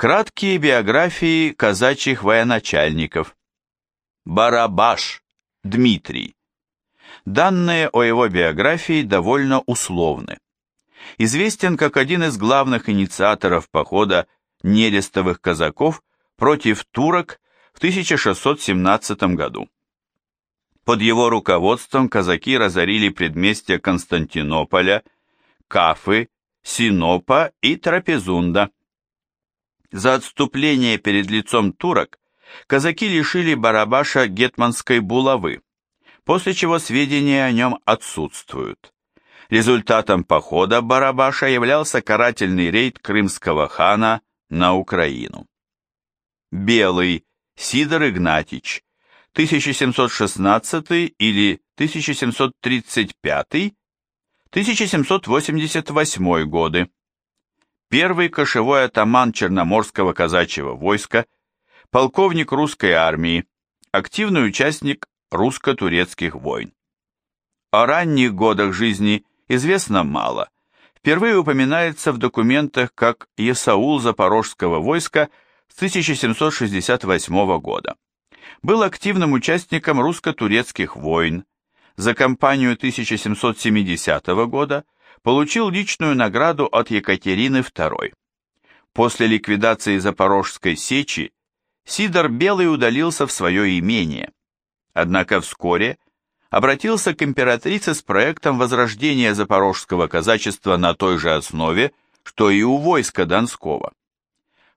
Краткие биографии казачьих военачальников. Барабаш Дмитрий. Данные о его биографии довольно условны. Известен как один из главных инициаторов похода нерестовых казаков против турок в 1617 году. Под его руководством казаки разорили предместья Константинополя, Кафы, Синопа и Трапезунда. За отступление перед лицом турок казаки лишили Барабаша гетманской булавы, после чего сведения о нем отсутствуют. Результатом похода Барабаша являлся карательный рейд крымского хана на Украину. Белый Сидор Игнатич 1716 или 1735-1788 годы. Первый кошевой атаман Черноморского казачьего войска, полковник русской армии, активный участник русско-турецких войн. О ранних годах жизни известно мало. Впервые упоминается в документах как Есаул Запорожского войска с 1768 года был активным участником русско-турецких войн, за кампанию 1770 года получил личную награду от Екатерины II. После ликвидации Запорожской сечи Сидор Белый удалился в свое имение, однако вскоре обратился к императрице с проектом возрождения запорожского казачества на той же основе, что и у войска Донского.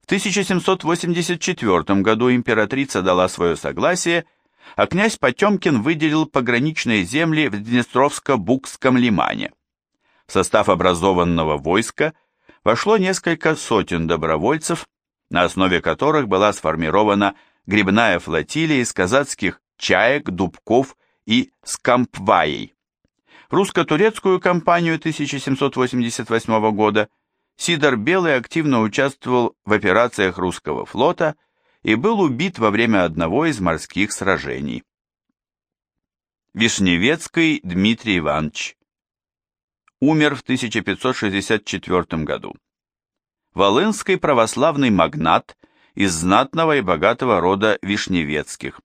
В 1784 году императрица дала свое согласие, а князь Потемкин выделил пограничные земли в Днестровско-Букском лимане. Состав образованного войска вошло несколько сотен добровольцев, на основе которых была сформирована грибная флотилия из казацких чаек, дубков и скампваей. Русско-турецкую кампанию 1788 года – Сидор Белый активно участвовал в операциях русского флота и был убит во время одного из морских сражений. Вишневецкий Дмитрий Иванович умер в 1564 году. Волынский православный магнат из знатного и богатого рода Вишневецких.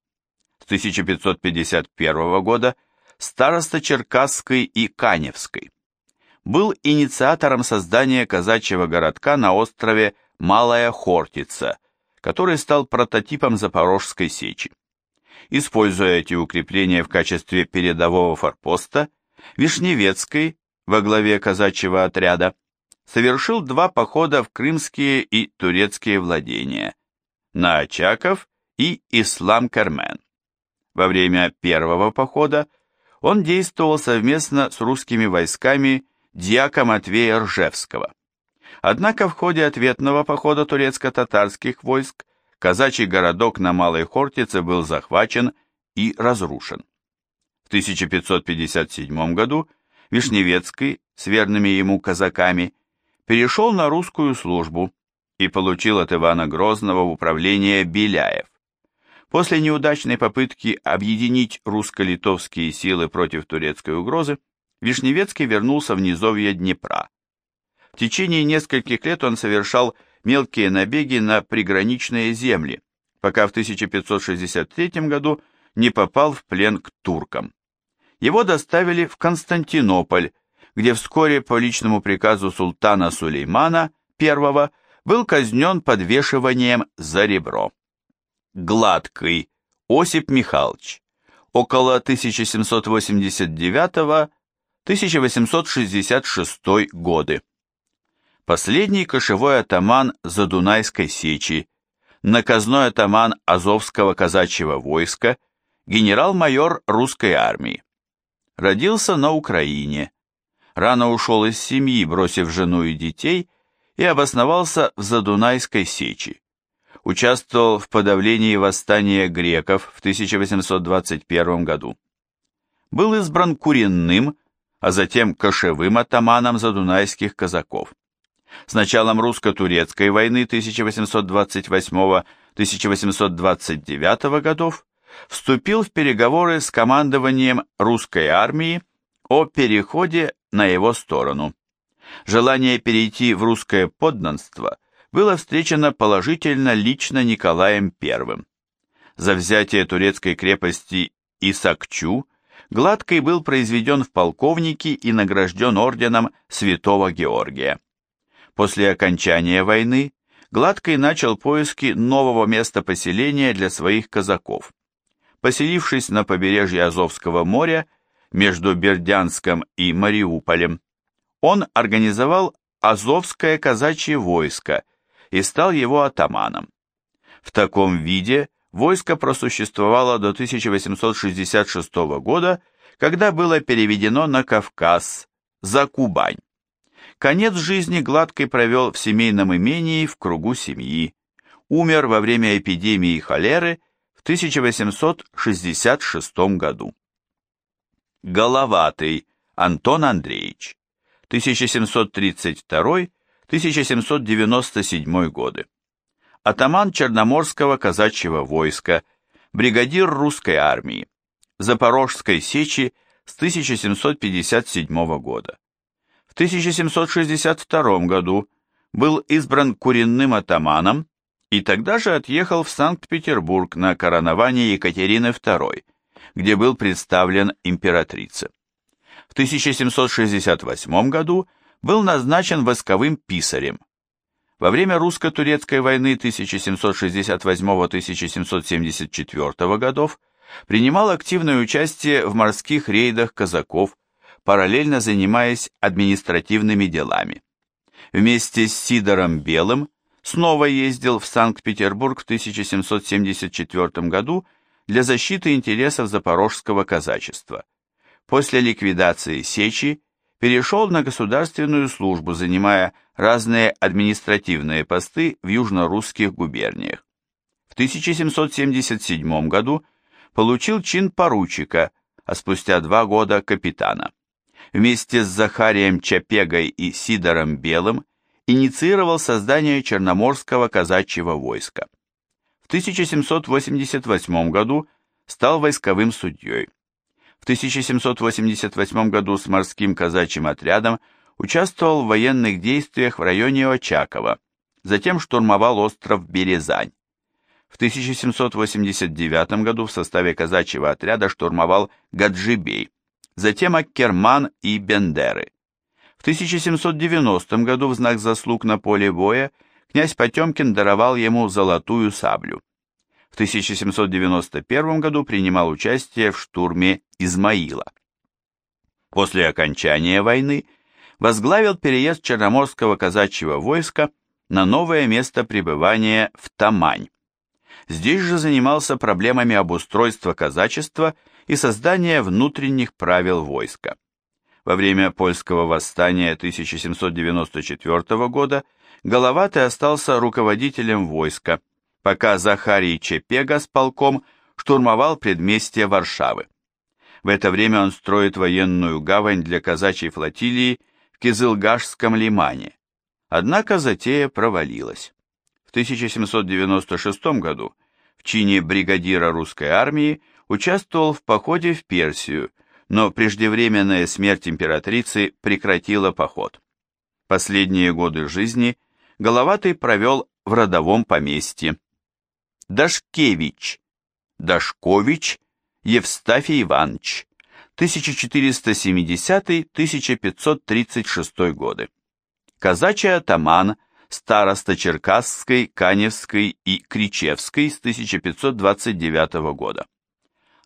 С 1551 года староста Черкасской и Каневской был инициатором создания казачьего городка на острове Малая Хортица, который стал прототипом Запорожской сечи. Используя эти укрепления в качестве передового форпоста, Вишневецкий, во главе казачьего отряда, совершил два похода в крымские и турецкие владения, на Очаков и Ислам-Кермен. Во время первого похода он действовал совместно с русскими войсками дьяка Матвея Ржевского. Однако в ходе ответного похода турецко-татарских войск казачий городок на Малой Хортице был захвачен и разрушен. В 1557 году Вишневецкий с верными ему казаками перешел на русскую службу и получил от Ивана Грозного в управление Беляев. После неудачной попытки объединить русско-литовские силы против турецкой угрозы, Вишневецкий вернулся в низовье Днепра. В течение нескольких лет он совершал мелкие набеги на приграничные земли, пока в 1563 году не попал в плен к туркам. Его доставили в Константинополь, где вскоре по личному приказу султана Сулеймана I был казнен подвешиванием за ребро. Гладкий Осип Михайлович около 1789 1866 годы. Последний кошевой атаман Задунайской сечи, наказной атаман Азовского казачьего войска, генерал-майор русской армии. Родился на Украине. Рано ушел из семьи, бросив жену и детей, и обосновался в Задунайской сечи. Участвовал в подавлении восстания греков в 1821 году. Был избран куренным а затем кошевым атаманом задунайских казаков. С началом русско-турецкой войны 1828-1829 годов вступил в переговоры с командованием русской армии о переходе на его сторону. Желание перейти в русское подданство было встречено положительно лично Николаем I. За взятие турецкой крепости Исакчу Гладкий был произведен в полковники и награжден орденом Святого Георгия. После окончания войны Гладкий начал поиски нового места поселения для своих казаков. Поселившись на побережье Азовского моря, между Бердянском и Мариуполем, он организовал Азовское казачье войско и стал его атаманом. В таком виде войско просуществовало до 1866 года, когда было переведено на Кавказ, за Кубань. Конец жизни Гладкий провел в семейном имении в кругу семьи. Умер во время эпидемии холеры 1866 году. Головатый Антон Андреевич, 1732-1797 годы. Атаман Черноморского казачьего войска, бригадир русской армии, Запорожской сечи с 1757 года 1762 году был избран куренным атаманом и тогда же отъехал в Санкт-Петербург на коронование Екатерины II, где был представлен императрице. В 1768 году был назначен войсковым писарем. Во время русско-турецкой войны 1768-1774 годов принимал активное участие в морских рейдах казаков, параллельно занимаясь административными делами. Вместе с Сидором Белым снова ездил в Санкт-Петербург в 1774 году для защиты интересов запорожского казачества. После ликвидации Сечи перешел на государственную службу, занимая разные административные посты в южно-русских губерниях. В 1777 году получил чин поручика, а спустя два года капитана вместе с Захарием Чапегой и Сидором Белым инициировал создание Черноморского казачьего войска. В 1788 году стал войсковым судьей. В 1788 году с морским казачьим отрядом участвовал в военных действиях в районе Очакова, затем штурмовал остров Березань. В 1789 году в составе казачьего отряда штурмовал Гаджибей, затем Аккерман и Бендеры. В 1790 году в знак заслуг на поле боя князь Потемкин даровал ему золотую саблю. В 1791 году принимал участие в штурме Измаила. После окончания войны возглавил переезд Черноморского казачьего войска на новое место пребывания в Тамань. Здесь же занимался проблемами обустройства казачества и создания внутренних правил войска. Во время польского восстания 1794 года Головатый остался руководителем войска, пока Захарий Чепега с полком штурмовал предместье Варшавы. В это время он строит военную гавань для казачьей флотилии в Кизылгашском лимане. Однако затея провалилась. В 1796 году в чине бригадира русской армии участвовал в походе в Персию, но преждевременная смерть императрицы прекратила поход. Последние годы жизни Головатый провел в родовом поместье. Дашкевич, Дашкович, Евстафий Иванович, 1470-1536 годы. Казачий атаман, староста Черкасской, Каневской и Кричевской с 1529 года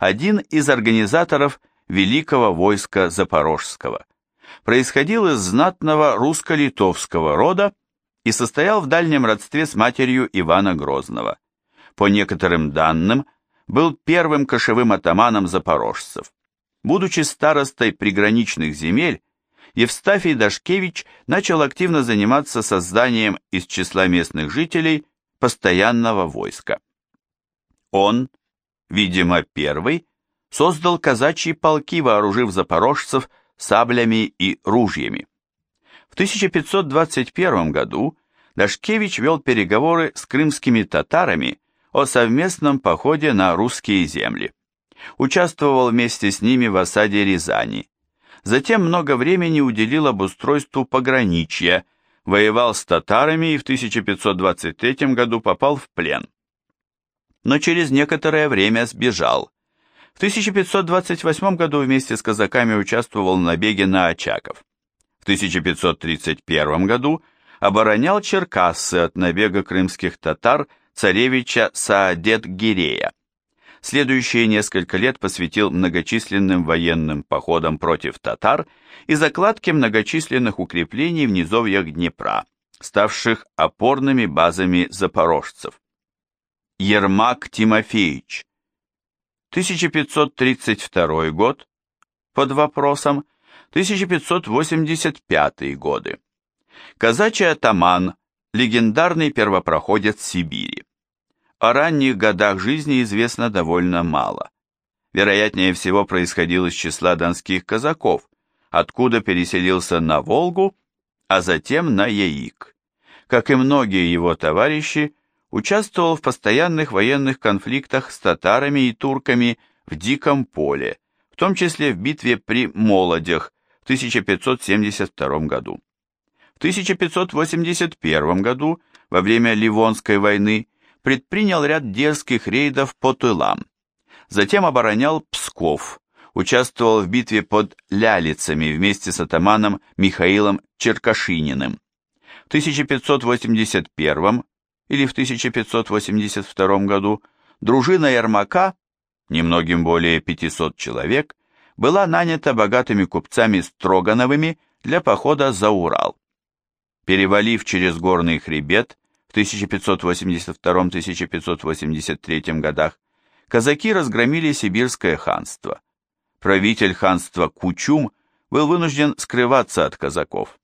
один из организаторов Великого войска Запорожского. Происходил из знатного русско-литовского рода и состоял в дальнем родстве с матерью Ивана Грозного. По некоторым данным, был первым кошевым атаманом запорожцев. Будучи старостой приграничных земель, Евстафий Дашкевич начал активно заниматься созданием из числа местных жителей постоянного войска. Он, видимо, первый, создал казачьи полки, вооружив запорожцев саблями и ружьями. В 1521 году Дашкевич вел переговоры с крымскими татарами о совместном походе на русские земли. Участвовал вместе с ними в осаде Рязани. Затем много времени уделил обустройству пограничья, воевал с татарами и в 1523 году попал в плен. Но через некоторое время сбежал. В 1528 году вместе с казаками участвовал в набеге на Очаков. В 1531 году оборонял Черкассы от набега крымских татар царевича Саадет-Гирея. Следующие несколько лет посвятил многочисленным военным походам против татар и закладке многочисленных укреплений в низовьях Днепра, ставших опорными базами запорожцев. Ермак Тимофеевич 1532 год под вопросом 1585 годы. Казачий атаман, легендарный первопроходец Сибири. О ранних годах жизни известно довольно мало. Вероятнее всего происходил из числа донских казаков, откуда переселился на Волгу, а затем на Яик. Как и многие его товарищи, участвовал в постоянных военных конфликтах с татарами и турками в Диком поле, в том числе в битве при Молодях в 1572 году. В 1581 году, во время Ливонской войны, предпринял ряд дерзких рейдов по тылам. Затем оборонял Псков, участвовал в битве под Лялицами вместе с атаманом Михаилом Черкашининым. В 1581 или в 1582 году дружина Ермака, немногим более 500 человек, была нанята богатыми купцами Строгановыми для похода за Урал. Перевалив через горный хребет, в 1582-1583 годах казаки разгромили сибирское ханство. Правитель ханства Кучум был вынужден скрываться от казаков.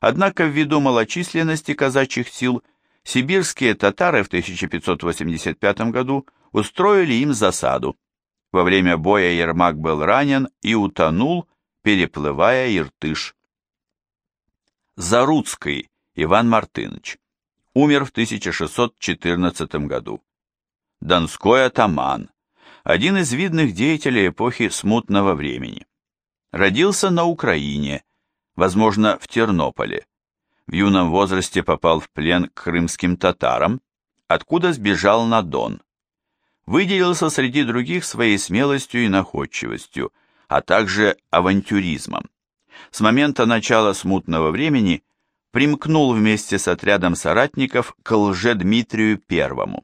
Однако ввиду малочисленности казачьих сил сибирские татары в 1585 году устроили им засаду. Во время боя Ермак был ранен и утонул, переплывая Иртыш. Заруцкий Иван Мартынович умер в 1614 году. Донской атаман, один из видных деятелей эпохи смутного времени. Родился на Украине, возможно, в Тернополе. В юном возрасте попал в плен к крымским татарам, откуда сбежал на Дон. Выделился среди других своей смелостью и находчивостью, а также авантюризмом. С момента начала смутного времени примкнул вместе с отрядом соратников к Лже-Дмитрию I.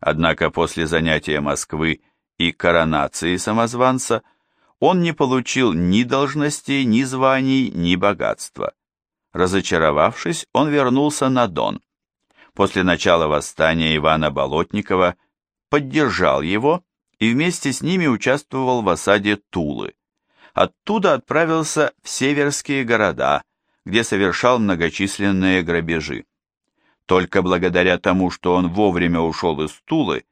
Однако после занятия Москвы и коронации самозванца он не получил ни должностей, ни званий, ни богатства. Разочаровавшись, он вернулся на Дон. После начала восстания Ивана Болотникова поддержал его и вместе с ними участвовал в осаде Тулы. Оттуда отправился в северские города, где совершал многочисленные грабежи. Только благодаря тому, что он вовремя ушел из Тулы,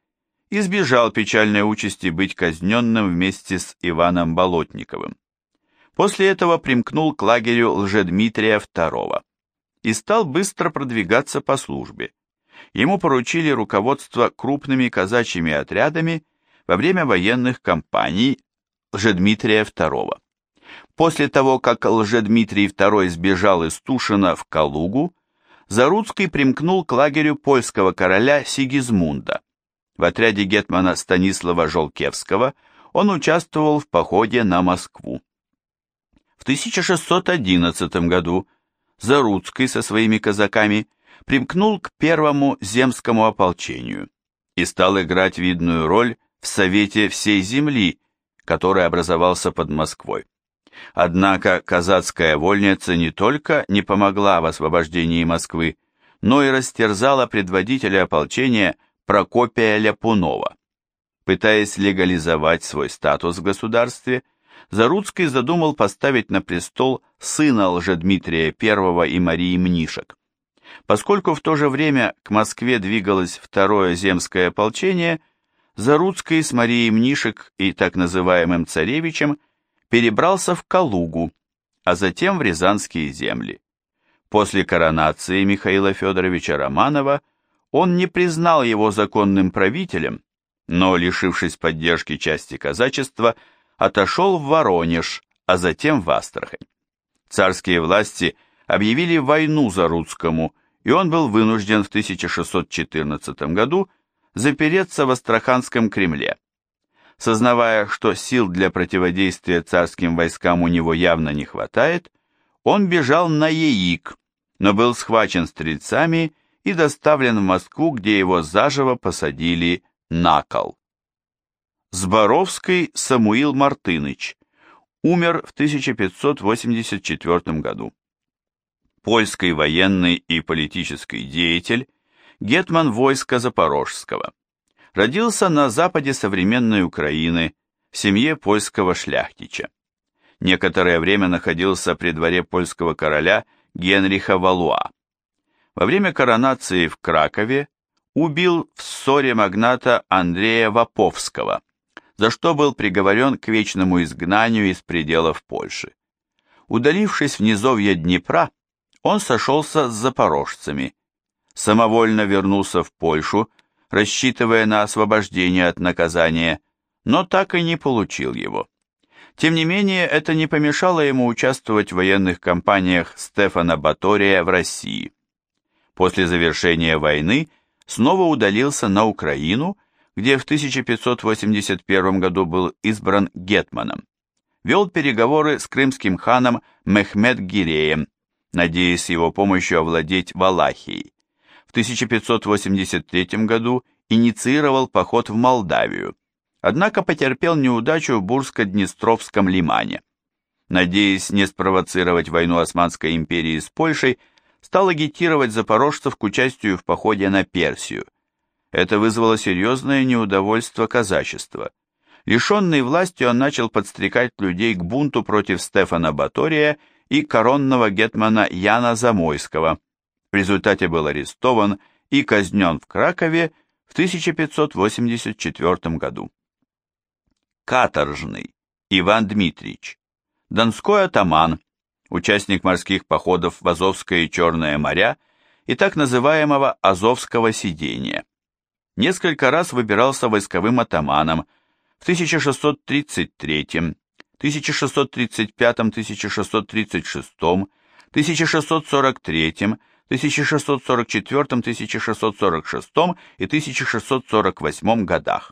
избежал печальной участи быть казненным вместе с Иваном Болотниковым. После этого примкнул к лагерю Лжедмитрия II и стал быстро продвигаться по службе. Ему поручили руководство крупными казачьими отрядами во время военных кампаний Лжедмитрия II. После того, как Лжедмитрий II сбежал из Тушина в Калугу, Заруцкий примкнул к лагерю польского короля Сигизмунда. В отряде гетмана Станислава Жолкевского он участвовал в походе на Москву. В 1611 году Заруцкий со своими казаками примкнул к первому земскому ополчению и стал играть видную роль в Совете всей земли, который образовался под Москвой. Однако казацкая вольница не только не помогла в освобождении Москвы, но и растерзала предводителя ополчения Прокопия Ляпунова. Пытаясь легализовать свой статус в государстве, Заруцкий задумал поставить на престол сына Лжедмитрия I и Марии Мнишек. Поскольку в то же время к Москве двигалось второе земское ополчение, Заруцкий с Марией Мнишек и так называемым царевичем перебрался в Калугу, а затем в Рязанские земли. После коронации Михаила Федоровича Романова он не признал его законным правителем, но, лишившись поддержки части казачества, отошел в Воронеж, а затем в Астрахань. Царские власти объявили войну Заруцкому, и он был вынужден в 1614 году запереться в Астраханском Кремле. Сознавая, что сил для противодействия царским войскам у него явно не хватает, он бежал на Яик, но был схвачен стрельцами и доставлен в Москву, где его заживо посадили на кол. Зборовский Самуил Мартыныч умер в 1584 году. Польский военный и политический деятель, гетман войска Запорожского. Родился на западе современной Украины в семье польского шляхтича. Некоторое время находился при дворе польского короля Генриха Валуа. Во время коронации в Кракове убил в ссоре магната Андрея Ваповского, за что был приговорен к вечному изгнанию из пределов Польши. Удалившись в низовье Днепра, он сошелся с запорожцами, самовольно вернулся в Польшу, рассчитывая на освобождение от наказания, но так и не получил его. Тем не менее, это не помешало ему участвовать в военных кампаниях Стефана Батория в России. После завершения войны снова удалился на Украину, где в 1581 году был избран гетманом. Вел переговоры с крымским ханом Мехмед Гиреем, надеясь его помощью овладеть Валахией. В 1583 году инициировал поход в Молдавию, однако потерпел неудачу в Бурско-Днестровском лимане. Надеясь не спровоцировать войну Османской империи с Польшей, стал агитировать запорожцев к участию в походе на Персию. Это вызвало серьезное неудовольство казачества. Лишенный власти он начал подстрекать людей к бунту против Стефана Батория и коронного гетмана Яна Замойского. В результате был арестован и казнен в Кракове в 1584 году. Каторжный Иван Дмитриевич, донской атаман, участник морских походов в Азовское и Черное моря и так называемого Азовского сидения. Несколько раз выбирался войсковым атаманом в 1633, 1635, 1636, 1643, 1644, 1646 и 1648 годах.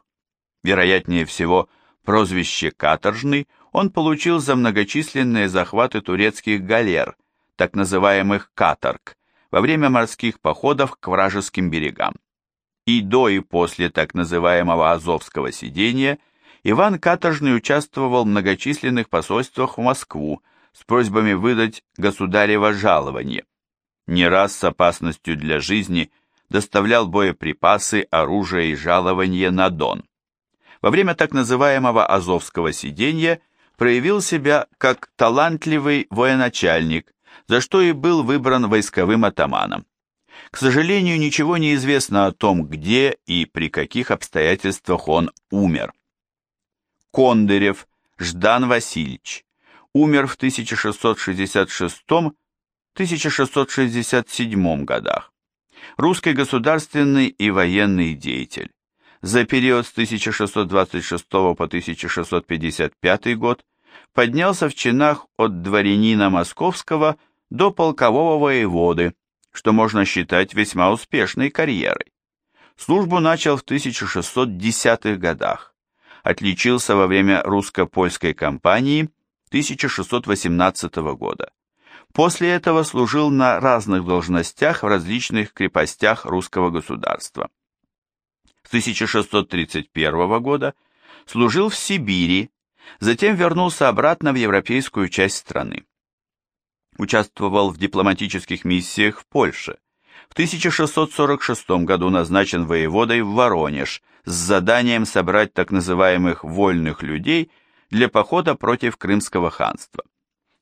Вероятнее всего, прозвище «каторжный» он получил за многочисленные захваты турецких галер, так называемых каторг, во время морских походов к вражеским берегам. И до и после так называемого Азовского сидения Иван Каторжный участвовал в многочисленных посольствах в Москву с просьбами выдать государево жалование. Не раз с опасностью для жизни доставлял боеприпасы, оружие и жалование на Дон. Во время так называемого Азовского сидения – проявил себя как талантливый военачальник, за что и был выбран войсковым атаманом. К сожалению, ничего не известно о том, где и при каких обстоятельствах он умер. Кондырев Ждан Васильевич умер в 1666-1667 годах. Русский государственный и военный деятель за период с 1626 по 1655 год поднялся в чинах от дворянина московского до полкового воеводы, что можно считать весьма успешной карьерой. Службу начал в 1610-х годах, отличился во время русско-польской кампании 1618 года. После этого служил на разных должностях в различных крепостях русского государства с 1631 года служил в Сибири, затем вернулся обратно в европейскую часть страны. Участвовал в дипломатических миссиях в Польше. В 1646 году назначен воеводой в Воронеж с заданием собрать так называемых «вольных людей» для похода против Крымского ханства.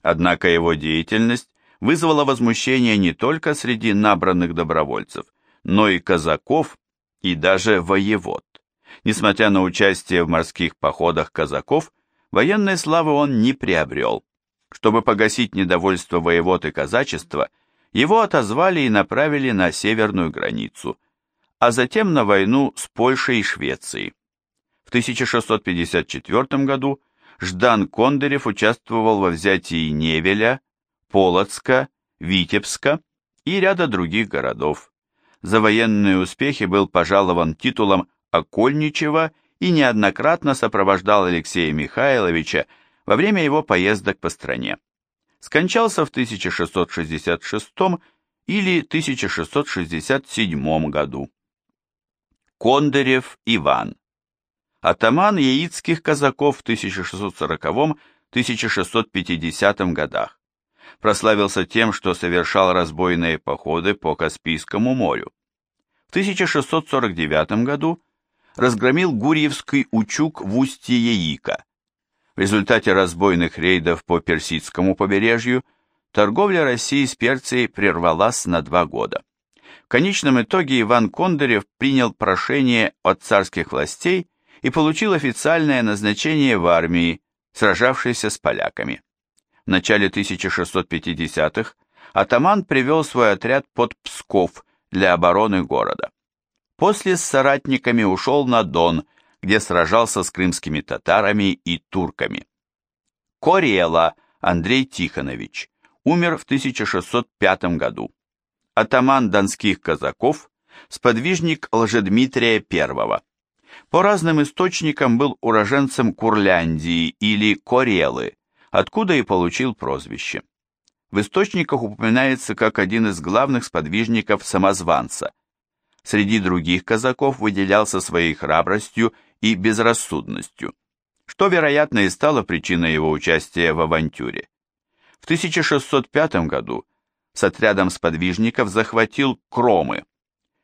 Однако его деятельность вызвала возмущение не только среди набранных добровольцев, но и казаков и даже воевод. Несмотря на участие в морских походах казаков, военной славы он не приобрел. Чтобы погасить недовольство воевод и казачества, его отозвали и направили на северную границу, а затем на войну с Польшей и Швецией. В 1654 году Ждан Кондырев участвовал во взятии Невеля, Полоцка, Витебска и ряда других городов. За военные успехи был пожалован титулом Окольничева и неоднократно сопровождал Алексея Михайловича во время его поездок по стране. Скончался в 1666 или 1667 году. Кондырев Иван. Атаман яицких казаков в 1640-1650 годах. Прославился тем, что совершал разбойные походы по Каспийскому морю. В 1649 году разгромил Гурьевский учук в устье Яика. В результате разбойных рейдов по Персидскому побережью торговля России с Перцией прервалась на два года. В конечном итоге Иван Кондырев принял прошение от царских властей и получил официальное назначение в армии, сражавшейся с поляками. В начале 1650-х атаман привел свой отряд под Псков для обороны города. После с соратниками ушел на Дон, где сражался с крымскими татарами и турками. Корела Андрей Тихонович умер в 1605 году атаман донских казаков, сподвижник Лжедмитрия I. По разным источникам был уроженцем Курляндии или Корелы, откуда и получил прозвище. В источниках упоминается как один из главных сподвижников самозванца. Среди других казаков выделялся своей храбростью и безрассудностью, что, вероятно, и стало причиной его участия в авантюре. В 1605 году с отрядом сподвижников захватил Кромы.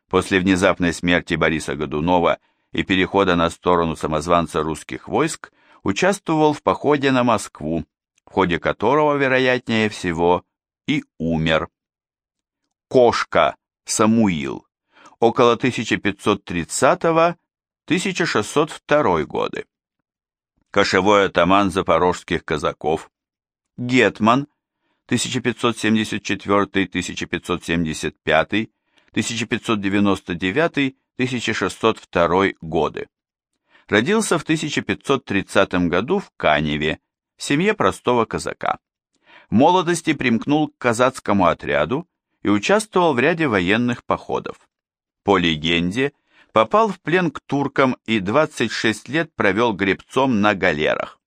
После внезапной смерти Бориса Годунова и перехода на сторону самозванца русских войск участвовал в походе на Москву, в ходе которого, вероятнее всего, и умер. Кошка Самуил. Около 1530-1602 годы. Кошевой атаман запорожских казаков. Гетман – 1574-1575, 1599-1602 годы. Родился в 1530 году в Каневе, в семье простого казака. В молодости примкнул к казацкому отряду и участвовал в ряде военных походов. По легенде, попал в плен к туркам и 26 лет провел гребцом на галерах.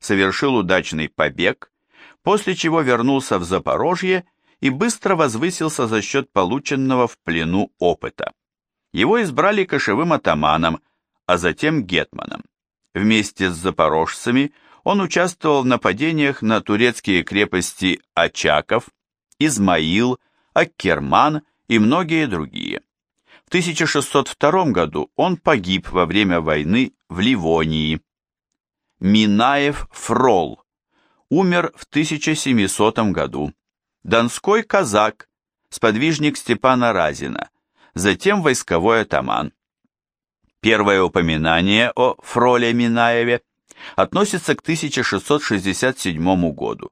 Совершил удачный побег после чего вернулся в Запорожье и быстро возвысился за счет полученного в плену опыта. Его избрали кошевым атаманом, а затем гетманом. Вместе с запорожцами он участвовал в нападениях на турецкие крепости Очаков, Измаил, Аккерман и многие другие. В 1602 году он погиб во время войны в Ливонии. Минаев Фрол умер в 1700 году. Донской казак, сподвижник Степана Разина, затем войсковой атаман. Первое упоминание о Фроле Минаеве относится к 1667 году.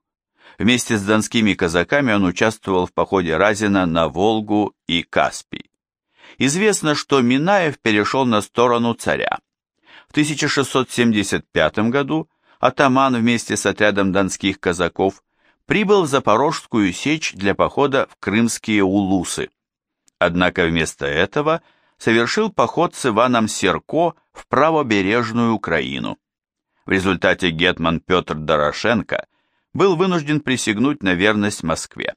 Вместе с донскими казаками он участвовал в походе Разина на Волгу и Каспий. Известно, что Минаев перешел на сторону царя. В 1675 году атаман вместе с отрядом донских казаков прибыл в Запорожскую сечь для похода в крымские улусы. Однако вместо этого совершил поход с Иваном Серко в правобережную Украину. В результате гетман Петр Дорошенко был вынужден присягнуть на верность Москве.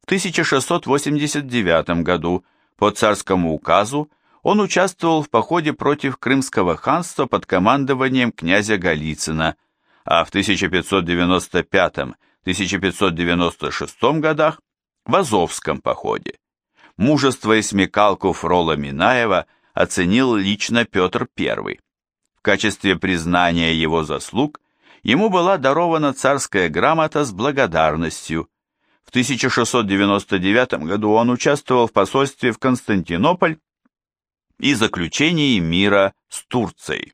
В 1689 году по царскому указу он участвовал в походе против Крымского ханства под командованием князя Голицына, а в 1595-1596 годах в Азовском походе. Мужество и смекалку Фрола Минаева оценил лично Петр I. В качестве признания его заслуг ему была дарована царская грамота с благодарностью. В 1699 году он участвовал в посольстве в Константинополь и заключении мира с Турцией.